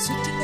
sitting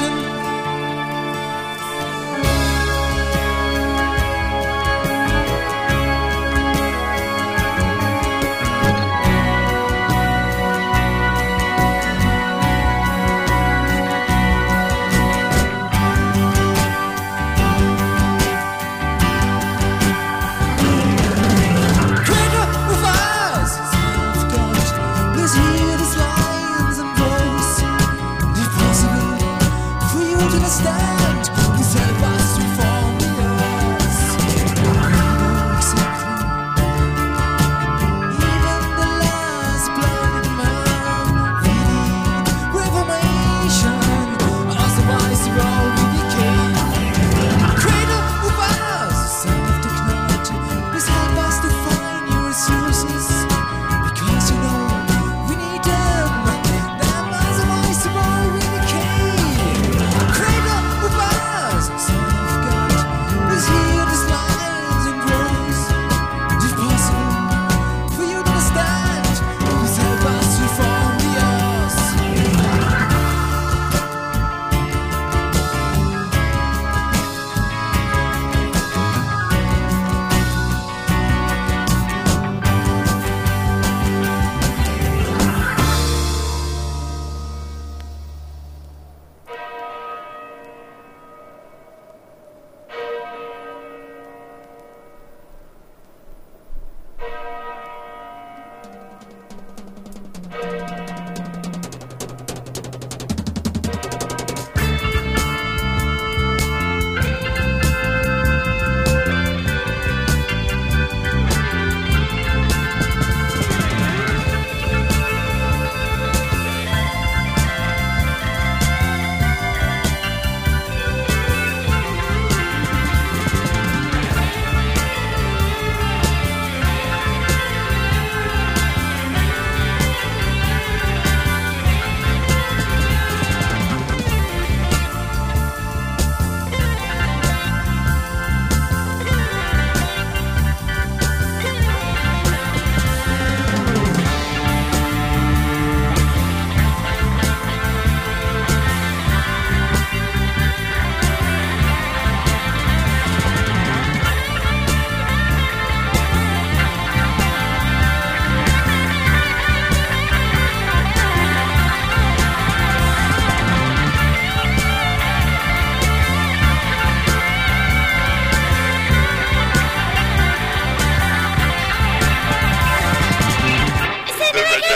reformation.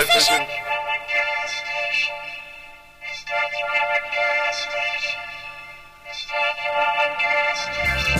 division. division.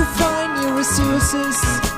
To find new resources.